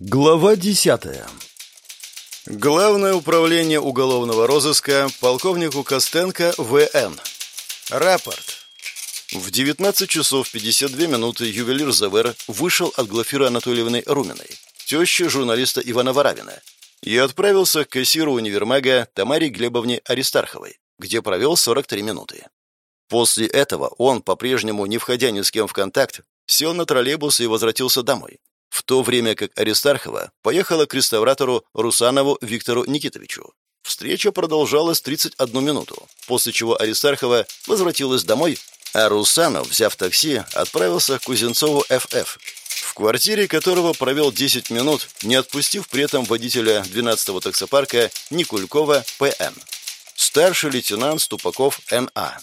Глава десятая. Главное управление уголовного розыска полковнику Костенко В.Н. Рапорт. В 19 часов 52 минуты ювелир Завер вышел от Глафиры Анатольевны Руминой, тещи журналиста Ивана Варавина, и отправился к кассиру универмага Тамаре Глебовне Аристарховой, где провел 43 минуты. После этого он, по-прежнему не входя ни с кем в контакт, сел на троллейбус и возвратился домой, в то время как Аристархова поехала к реставратору Русанову Виктору Никитовичу. Встреча продолжалась 31 минуту, после чего Аристархова возвратилась домой, а Русанов, взяв такси, отправился к Кузенцову ФФ, в квартире которого провел 10 минут, не отпустив при этом водителя 12-го таксопарка Никулькова ПН. Старший лейтенант Ступаков Н.А.